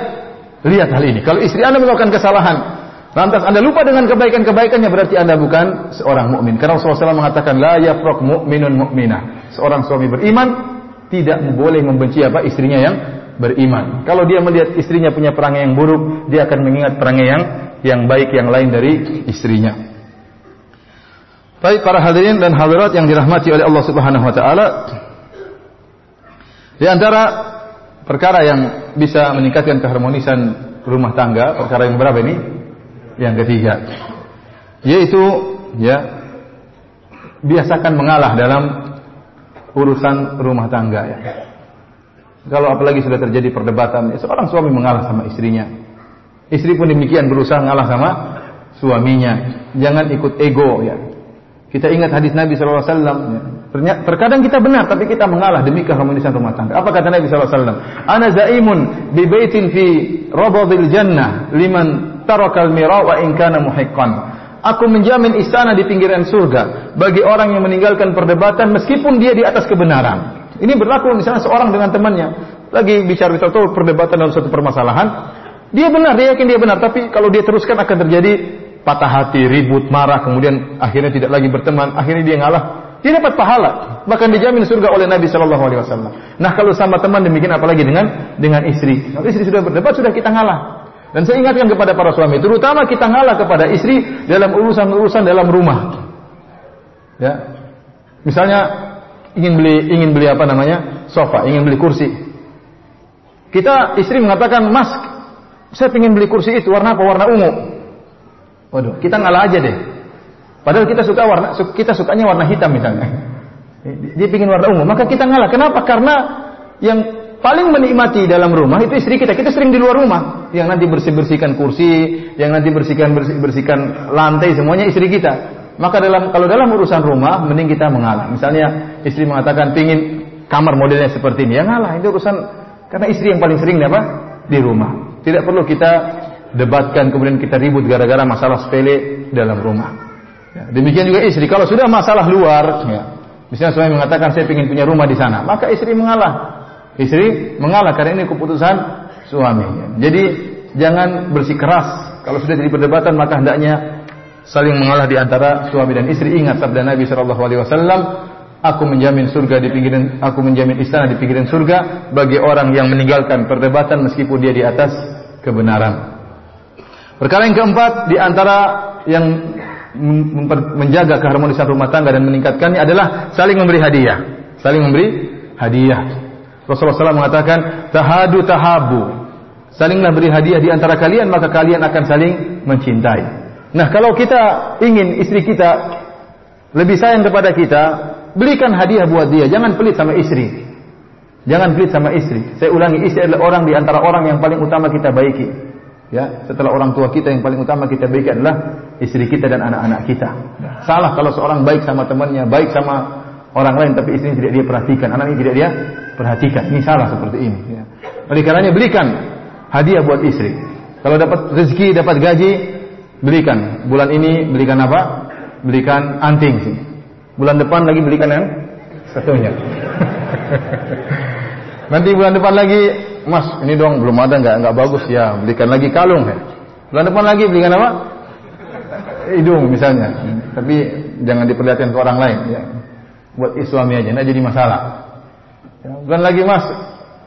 Lihat hal ini. Kalau istri Anda melakukan kesalahan, lantas Anda lupa dengan kebaikan-kebaikannya berarti Anda bukan seorang mukmin. Karena Rasulullah SAW mengatakan la yafraq mu'minun mu'minah. Seorang suami beriman tidak boleh membenci apa istrinya yang beriman. Kalau dia melihat istrinya punya perangai yang buruk, dia akan mengingat perangai yang yang baik yang lain dari istrinya. Baik para hadirin dan hadirat yang dirahmati oleh Allah Subhanahu wa taala. Di antara perkara yang bisa meningkatkan keharmonisan rumah tangga, perkara yang berapa ini? Yang ketiga. Yaitu ya biasakan mengalah dalam urusan rumah tangga ya. Kalau apalagi sudah terjadi perdebatan, ya, seorang suami mengalah sama istrinya. Istri pun demikian berusaha mengalah sama suaminya. Jangan ikut ego ya. Kita ingat hadis Nabi SAW. Ya. Terkadang kita benar, tapi kita mengalah demi keharmonisan rumah tangga. Apa kata Nabi SAW? Ana zaimun bi baitin fi rabadil jannah liman tarakal mira wa in kana muhiqqan. Aku menjamin istana di pinggiran surga bagi orang yang meninggalkan perdebatan meskipun dia di atas kebenaran. Ini berlaku misalnya seorang dengan temannya lagi bicara tahu perdebatan dalam suatu permasalahan, dia benar, dia yakin dia benar, tapi kalau dia teruskan akan terjadi patah hati, ribut, marah, kemudian akhirnya tidak lagi berteman, akhirnya dia ngalah. Dia dapat pahala, bahkan dijamin surga oleh Nabi Shallallahu Alaihi Wasallam. Nah kalau sama teman demikian apalagi dengan dengan istri. Kalau istri sudah berdebat sudah kita ngalah. Dan saya ingatkan kepada para suami, terutama kita ngalah kepada istri dalam urusan-urusan dalam rumah. Ya, misalnya ingin beli ingin beli apa namanya sofa, ingin beli kursi. Kita istri mengatakan, Mas, saya ingin beli kursi itu warna apa? Warna ungu. Waduh, kita ngalah aja deh. Padahal kita suka warna kita sukanya warna hitam misalnya. Dia ingin warna ungu, maka kita ngalah. Kenapa? Karena yang paling menikmati dalam rumah itu istri kita. Kita sering di luar rumah, yang nanti bersih-bersihkan kursi, yang nanti bersihkan bersih-bersihkan lantai semuanya istri kita. Maka dalam kalau dalam urusan rumah mending kita mengalah. Misalnya istri mengatakan pingin kamar modelnya seperti ini, ya ngalah. Itu urusan karena istri yang paling sering apa? Di rumah. Tidak perlu kita debatkan kemudian kita ribut gara-gara masalah sepele dalam rumah. Ya, demikian juga istri. Kalau sudah masalah luar, ya, misalnya suami mengatakan saya ingin punya rumah di sana, maka istri mengalah. Istri mengalah karena ini keputusan suami. Ya. Jadi jangan bersikeras. Kalau sudah jadi perdebatan maka hendaknya saling mengalah di antara suami dan istri. Ingat sabda Nabi Shallallahu Alaihi Wasallam, aku menjamin surga di pinggiran, aku menjamin istana di pinggiran surga bagi orang yang meninggalkan perdebatan meskipun dia di atas kebenaran. Perkara yang keempat di antara yang menjaga keharmonisan rumah tangga dan meningkatkannya adalah saling memberi hadiah. Saling memberi hadiah. Rasulullah SAW mengatakan, tahadu tahabu. Salinglah beri hadiah di antara kalian, maka kalian akan saling mencintai. Nah, kalau kita ingin istri kita lebih sayang kepada kita, belikan hadiah buat dia. Jangan pelit sama istri. Jangan pelit sama istri. Saya ulangi, istri adalah orang di antara orang yang paling utama kita baiki. Ya, setelah orang tua kita yang paling utama kita baik adalah istri kita dan anak-anak kita. Salah kalau seorang baik sama temannya, baik sama orang lain tapi istrinya tidak dia perhatikan, anaknya tidak dia perhatikan. Ini salah seperti ini. Ya. Oleh karenanya belikan hadiah buat istri. Kalau dapat rezeki, dapat gaji, belikan. Bulan ini belikan apa? Belikan anting sih. Bulan depan lagi belikan yang satunya. Nanti bulan depan lagi Mas, ini dong belum ada nggak nggak bagus ya, belikan lagi kalung ya. Bulan depan lagi belikan apa? Hidung misalnya. Tapi jangan diperlihatkan ke orang lain ya. Buat suami aja, nggak jadi masalah. Bulan lagi mas,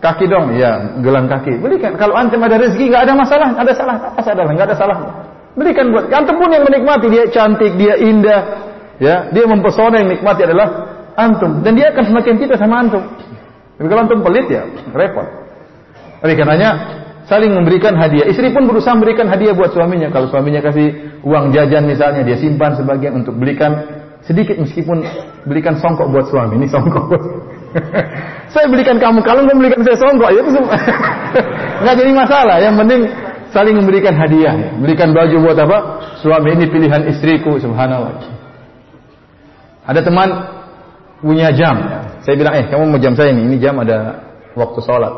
kaki dong, ya gelang kaki. Belikan. Kalau antum ada rezeki nggak ada masalah, ada salah, apa salah, nggak ada salah. Belikan buat antum pun yang menikmati dia cantik, dia indah, ya dia mempesona yang nikmati adalah antum dan dia akan semakin cinta sama antum. Tapi kalau antum pelit ya repot. Oleh karenanya saling memberikan hadiah. Istri pun berusaha memberikan hadiah buat suaminya. Kalau suaminya kasih uang jajan misalnya, dia simpan sebagian untuk belikan sedikit meskipun belikan songkok buat suami. Ini songkok. saya belikan kamu kalau kamu belikan saya songkok ya itu nggak jadi masalah. Yang penting saling memberikan hadiah. Belikan baju buat apa? Suami ini pilihan istriku, subhanallah. Ada teman punya jam. Saya bilang, eh kamu mau jam saya ini, ini jam ada waktu sholat.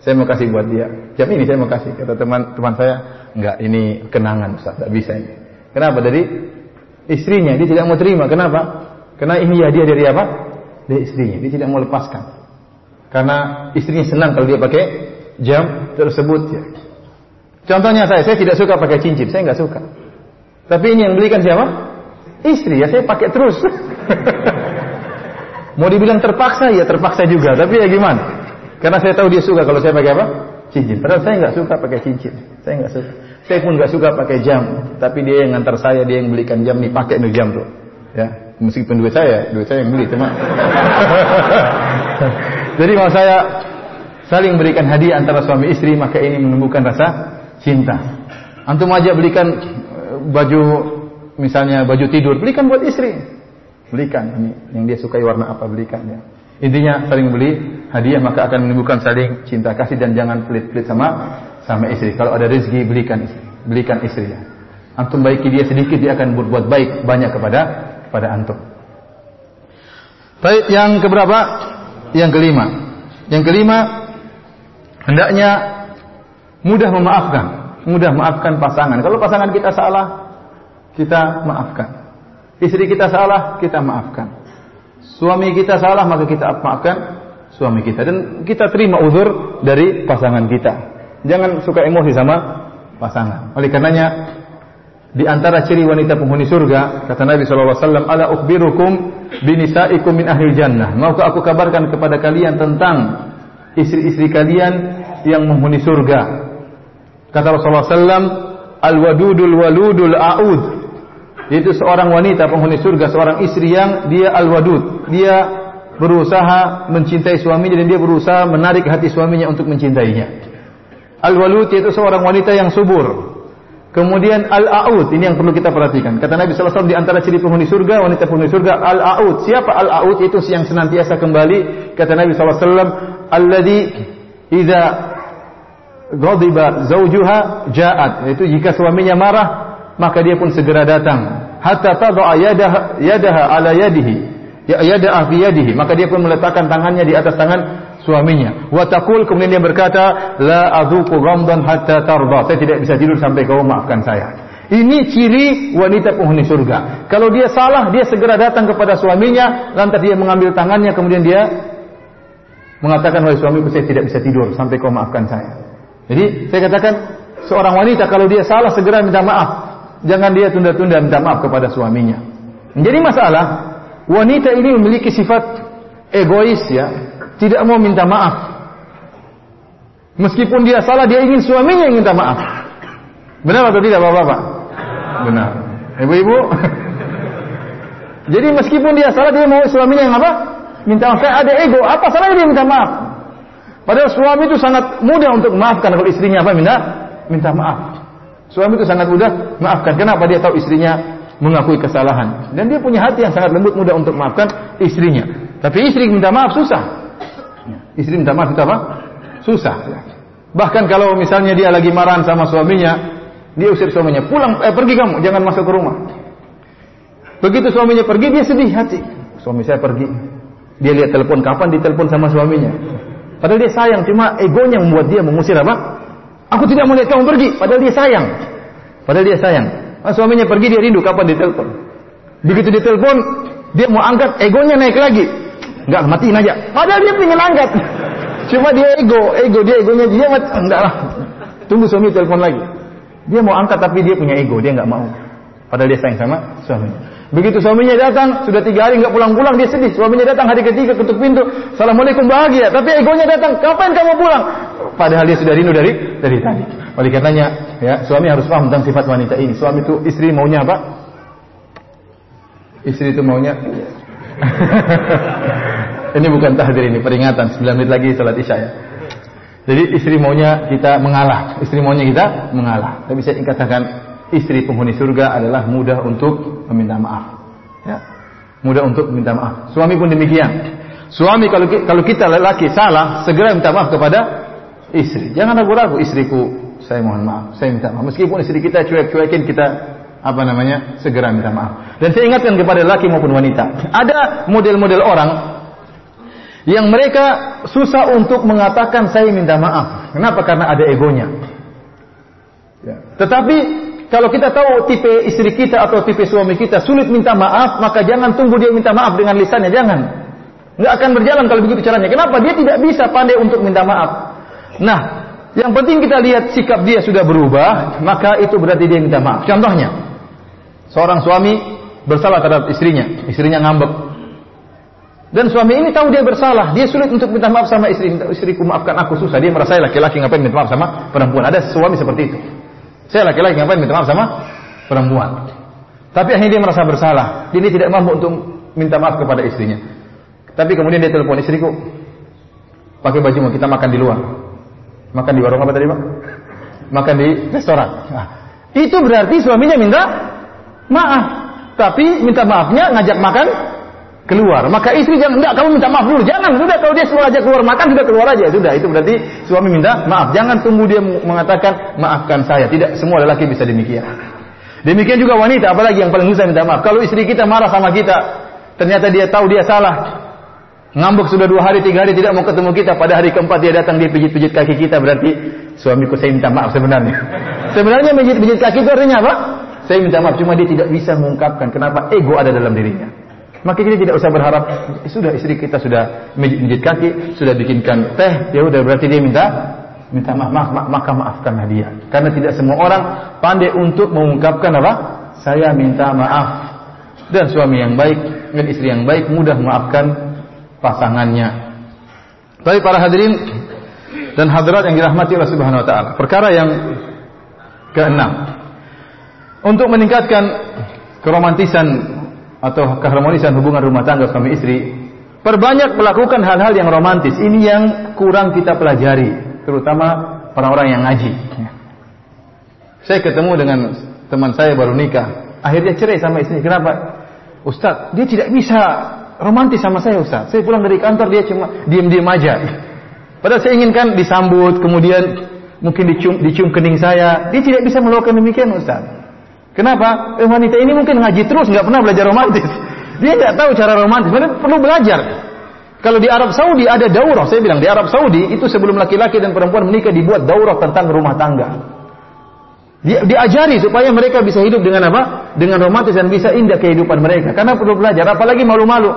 Saya mau kasih buat dia. Jam ini saya mau kasih. Kata teman teman saya, enggak ini kenangan Ustaz, enggak bisa ini. Kenapa? Dari istrinya dia tidak mau terima. Kenapa? Karena ini hadiah dari apa? Dari istrinya. Dia tidak mau lepaskan. Karena istrinya senang kalau dia pakai jam tersebut ya. Contohnya saya, saya tidak suka pakai cincin, saya nggak suka. Tapi ini yang belikan siapa? Istri ya, saya pakai terus. mau dibilang terpaksa ya terpaksa juga, tapi ya gimana? Karena saya tahu dia suka kalau saya pakai apa? Cincin. Padahal saya nggak suka pakai cincin. Saya nggak suka. Saya pun nggak suka pakai jam. Tapi dia yang ngantar saya, dia yang belikan jam nih pakai nih jam tuh. Ya, meskipun duit saya, duit saya yang beli, cuma. Jadi kalau saya saling berikan hadiah antara suami istri, maka ini menumbuhkan rasa cinta. Antum aja belikan eh, baju misalnya baju tidur, belikan buat istri. Belikan ini yang dia sukai warna apa belikan ya. Intinya saling beli hadiah maka akan menimbulkan saling cinta kasih dan jangan pelit-pelit sama sama istri. Kalau ada rezeki belikan istri, belikan istri ya. Antum baiki dia sedikit dia akan berbuat baik banyak kepada kepada antum. Baik, yang keberapa? Yang kelima. Yang kelima hendaknya mudah memaafkan. Mudah maafkan pasangan. Kalau pasangan kita salah, kita maafkan. Istri kita salah, kita maafkan. Suami kita salah, maka kita maafkan suami kita. Dan kita terima uzur dari pasangan kita. Jangan suka emosi sama pasangan. Oleh karenanya, di antara ciri wanita penghuni surga, kata Nabi SAW, Ala ukhbirukum binisaikum min ahli jannah. Maukah aku kabarkan kepada kalian tentang istri-istri kalian yang menghuni surga. Kata Rasulullah SAW, Al-wadudul waludul a'ud. Yaitu seorang wanita penghuni surga, seorang istri yang dia al-wadud. Dia berusaha mencintai suaminya dan dia berusaha menarik hati suaminya untuk mencintainya. Al-walud yaitu seorang wanita yang subur, Kemudian al-aud ini yang perlu kita perhatikan. Kata Nabi sallallahu di antara ciri penghuni surga, wanita penghuni surga al-aud. Siapa al-aud? Itu yang senantiasa kembali. Kata Nabi sallallahu alaihi wasallam, "Alladzi idza ghadiba zawjuha ja'at." Itu jika suaminya marah, maka dia pun segera datang. Hatta tad'a yadaha yadaha ala yadihi. Ya yada'a fi yadihi. Maka dia pun meletakkan tangannya di atas tangan suaminya. Wa taqul kemudian dia berkata, la adzuqu ghamdan hatta tarda. Saya tidak bisa tidur sampai kau maafkan saya. Ini ciri wanita penghuni surga. Kalau dia salah, dia segera datang kepada suaminya, lantas dia mengambil tangannya, kemudian dia mengatakan, wahai suamiku, saya tidak bisa tidur sampai kau maafkan saya. Jadi saya katakan, seorang wanita kalau dia salah segera minta maaf. Jangan dia tunda-tunda minta maaf kepada suaminya. Menjadi masalah, wanita ini memiliki sifat egois ya, tidak mau minta maaf. Meskipun dia salah, dia ingin suaminya yang minta maaf. Benar atau tidak Bapak-bapak? Benar. Ibu-ibu? Jadi meskipun dia salah, dia mau suaminya yang apa? Minta maaf. Saya ada ego. Apa salahnya dia minta maaf? Padahal suami itu sangat mudah untuk maafkan kalau istrinya apa? Minta minta maaf. Suami itu sangat mudah maafkan. Kenapa dia tahu istrinya mengakui kesalahan dan dia punya hati yang sangat lembut mudah untuk maafkan istrinya. Tapi istri minta maaf susah. Istri minta maaf itu apa? Susah. Bahkan kalau misalnya dia lagi marah sama suaminya, dia usir suaminya, pulang, eh pergi kamu, jangan masuk ke rumah. Begitu suaminya pergi, dia sedih hati. Suami saya pergi. Dia lihat telepon, kapan ditelepon sama suaminya. Padahal dia sayang, cuma egonya membuat dia mengusir apa? Aku tidak mau lihat kamu pergi, padahal dia sayang. Padahal dia sayang. Nah, suaminya pergi, dia rindu kapan ditelepon. Begitu ditelepon, dia mau angkat, egonya naik lagi. Enggak, matiin aja. Padahal dia pengen angkat. Cuma dia ego, ego dia egonya dia enggak lah. Tunggu suami telepon lagi. Dia mau angkat tapi dia punya ego, dia enggak mau. Padahal dia sayang sama suaminya. Begitu suaminya datang, sudah tiga hari nggak pulang-pulang, dia sedih. Suaminya datang hari ketiga ketuk pintu, assalamualaikum bahagia. Tapi egonya datang, kapan kamu pulang? Padahal dia sudah rindu dari dari tadi. Oleh katanya, ya suami harus paham tentang sifat wanita ini. Suami itu istri maunya apa? Istri itu maunya ini bukan tahdir ini peringatan 9 menit lagi salat isya ya. Jadi istri maunya kita mengalah, istri maunya kita mengalah. Tapi saya katakan istri penghuni surga adalah mudah untuk meminta maaf. Ya. Mudah untuk meminta maaf. Suami pun demikian. Suami kalau kalau kita lelaki salah, segera minta maaf kepada istri. Jangan ragu-ragu istriku, saya mohon maaf, saya minta maaf. Meskipun istri kita cuek-cuekin kita apa namanya? segera minta maaf. Dan saya ingatkan kepada laki maupun wanita, ada model-model orang yang mereka susah untuk mengatakan saya minta maaf. Kenapa? Karena ada egonya. Ya. Tetapi kalau kita tahu tipe istri kita atau tipe suami kita sulit minta maaf, maka jangan tunggu dia minta maaf dengan lisannya, jangan. Nggak akan berjalan kalau begitu caranya. Kenapa? Dia tidak bisa pandai untuk minta maaf. Nah, yang penting kita lihat sikap dia sudah berubah, maka itu berarti dia minta maaf. Contohnya, seorang suami bersalah terhadap istrinya, istrinya ngambek, dan suami ini tahu dia bersalah, dia sulit untuk minta maaf sama istri. Istriku maafkan aku susah. Dia merasa laki-laki ngapain minta maaf sama perempuan. Ada suami seperti itu. Saya laki-laki ngapain minta maaf sama perempuan. Tapi akhirnya dia merasa bersalah. Dia tidak mampu untuk minta maaf kepada istrinya. Tapi kemudian dia telepon istriku, pakai baju mau kita makan di luar. Makan di warung apa tadi pak? Makan di restoran. Nah, itu berarti suaminya minta maaf. Tapi minta maafnya ngajak makan keluar. Maka istri jangan enggak kamu minta maaf dulu. Jangan, sudah kalau dia suruh aja keluar makan sudah keluar aja. Sudah, itu berarti suami minta maaf. Jangan tunggu dia mengatakan maafkan saya. Tidak semua lelaki bisa demikian. Demikian juga wanita, apalagi yang paling susah minta maaf. Kalau istri kita marah sama kita, ternyata dia tahu dia salah. Ngambek sudah dua hari, tiga hari tidak mau ketemu kita. Pada hari keempat dia datang, dia pijit-pijit kaki kita. Berarti suamiku saya minta maaf sebenarnya. Sebenarnya menjijit kaki itu artinya apa? Saya minta maaf, cuma dia tidak bisa mengungkapkan kenapa ego ada dalam dirinya. Maka kita tidak usah berharap sudah istri kita sudah menjijit kaki, sudah bikinkan teh, ya udah berarti dia minta minta maaf, maaf maka maafkanlah dia. Karena tidak semua orang pandai untuk mengungkapkan apa? Saya minta maaf. Dan suami yang baik dan istri yang baik mudah memaafkan pasangannya. Tapi para hadirin dan hadirat yang dirahmati Allah Subhanahu wa taala. Perkara yang keenam. Untuk meningkatkan keromantisan atau keharmonisan hubungan rumah tangga suami istri, perbanyak melakukan hal-hal yang romantis. Ini yang kurang kita pelajari, terutama orang-orang yang ngaji. Saya ketemu dengan teman saya baru nikah, akhirnya cerai sama istri. Kenapa? Ustaz, dia tidak bisa romantis sama saya Ustaz. Saya pulang dari kantor dia cuma diam-diam aja. Padahal saya inginkan disambut, kemudian mungkin dicium, dicium kening saya. Dia tidak bisa melakukan demikian Ustaz. Kenapa? Eh, wanita ini mungkin ngaji terus, nggak pernah belajar romantis. Dia nggak tahu cara romantis, mereka perlu belajar. Kalau di Arab Saudi ada daurah, saya bilang di Arab Saudi itu sebelum laki-laki dan perempuan menikah dibuat daurah tentang rumah tangga. Dia, diajari supaya mereka bisa hidup dengan apa? Dengan romantis dan bisa indah kehidupan mereka. Karena perlu belajar, apalagi malu-malu.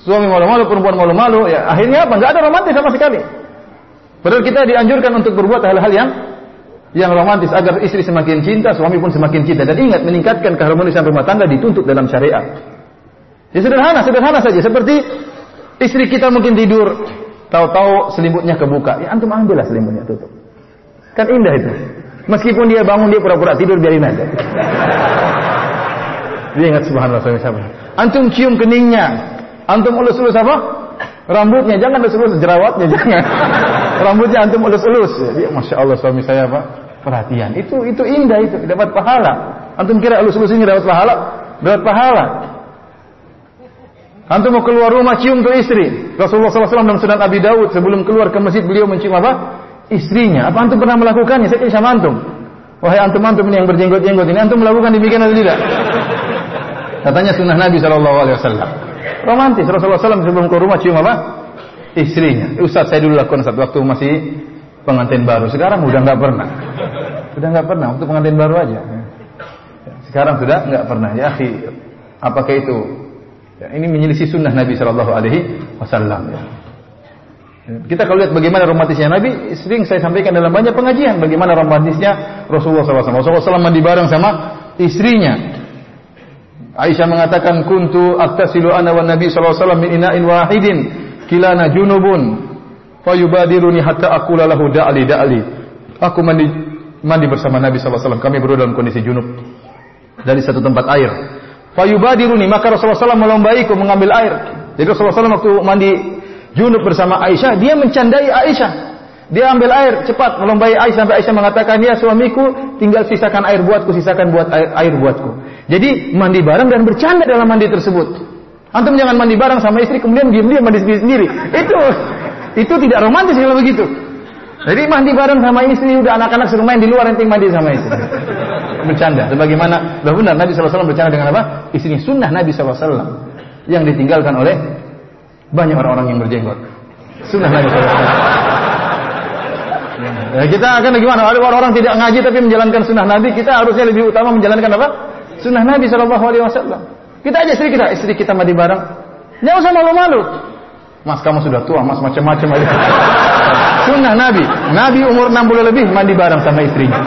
Suami malu-malu, perempuan malu-malu, ya akhirnya apa? Enggak ada romantis sama sekali. Padahal kita dianjurkan untuk berbuat hal-hal yang yang romantis agar istri semakin cinta, suami pun semakin cinta. Dan ingat, meningkatkan keharmonisan rumah tangga dituntut dalam syariat. Ya sederhana, sederhana saja. Seperti istri kita mungkin tidur, tahu-tahu selimutnya kebuka. Ya antum ambillah selimutnya tutup. Kan indah itu. Meskipun dia bangun dia pura-pura tidur biarin aja. Dia ingat subhanallah suami siapa. Antum cium keningnya. Antum ulus-ulus apa? Rambutnya jangan ulus-ulus jerawatnya jangan. Rambutnya antum ulus-ulus. Dia masya Allah suami saya apa? Perhatian. Itu itu indah itu dapat pahala. Antum kira ulus-ulus ini dapat pahala? Dapat pahala. Antum mau keluar rumah cium ke istri. Rasulullah SAW dalam Sunan Abi Dawud sebelum keluar ke masjid beliau mencium apa? istrinya. Apa antum pernah melakukannya? Saya sama antum. Wahai antum-antum ini yang berjenggot-jenggot ini, antum melakukan demikian atau tidak? Katanya sunnah Nabi Wasallam. Romantis Rasulullah SAW sebelum ke rumah cium apa? Istrinya. Ustaz saya dulu lakukan saat waktu masih pengantin baru. Sekarang udah nggak pernah. Sudah nggak pernah. Waktu pengantin baru aja. Sekarang sudah nggak pernah. Ya, akhi, apakah itu? Ya, ini menyelisih sunnah Nabi Shallallahu Alaihi Wasallam. Ya. Kita kalau lihat bagaimana romantisnya Nabi, sering saya sampaikan dalam banyak pengajian bagaimana romantisnya Rasulullah SAW. Rasulullah SAW mandi bareng sama istrinya. Aisyah mengatakan kuntu aktasilu ana wa Nabi wasallam min ina'in wahidin kilana junubun fayubadiruni hatta aqula lahu da'li da'li. Aku mandi mandi bersama Nabi wasallam. Kami berdua dalam kondisi junub dari satu tempat air. Fayubadiruni maka Rasulullah SAW melombaiku mengambil air. Jadi Rasulullah SAW waktu mandi junub bersama Aisyah, dia mencandai Aisyah. Dia ambil air cepat melombai Aisyah sampai Aisyah mengatakan, "Ya suamiku, tinggal sisakan air buatku, sisakan buat air, air buatku." Jadi mandi bareng dan bercanda dalam mandi tersebut. Antum jangan mandi bareng sama istri kemudian diam-diam mandi sendiri sendiri. Itu itu tidak romantis kalau begitu. Jadi mandi bareng sama istri udah anak-anak suruh main di luar nanti mandi sama istri. Bercanda. Sebagaimana benar Nabi SAW bercanda dengan apa? Istrinya sunnah Nabi SAW yang ditinggalkan oleh banyak orang-orang yang berjenggot. Sunnah Nabi Ya, kita akan gimana? Ada orang-orang tidak ngaji tapi menjalankan sunnah Nabi, kita harusnya lebih utama menjalankan apa? Sunnah Nabi Shallallahu Alaihi Wasallam. Kita aja istri kita, istri kita mandi bareng. Jangan usah malu-malu. Mas kamu sudah tua, mas macam-macam aja. Sunnah Nabi. Nabi umur 60 lebih mandi bareng sama istrinya.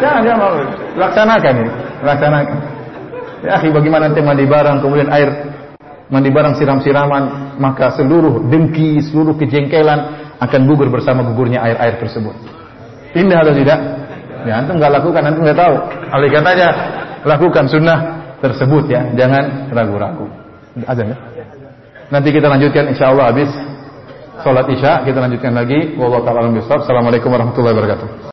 Jangan, jangan malu. Laksanakan ini. Laksanakan. Ya, akhi, bagaimana nanti mandi bareng, kemudian air mandi bareng siram-siraman, maka seluruh dengki, seluruh kejengkelan akan gugur bersama gugurnya air-air tersebut. Indah atau tidak? Ya, antum nggak lakukan, antum nggak tahu. Oleh katanya, lakukan sunnah tersebut ya, jangan ragu-ragu. Ada ya? Nanti kita lanjutkan insya Allah habis sholat isya kita lanjutkan lagi. Wallahu taala Assalamualaikum warahmatullahi wabarakatuh.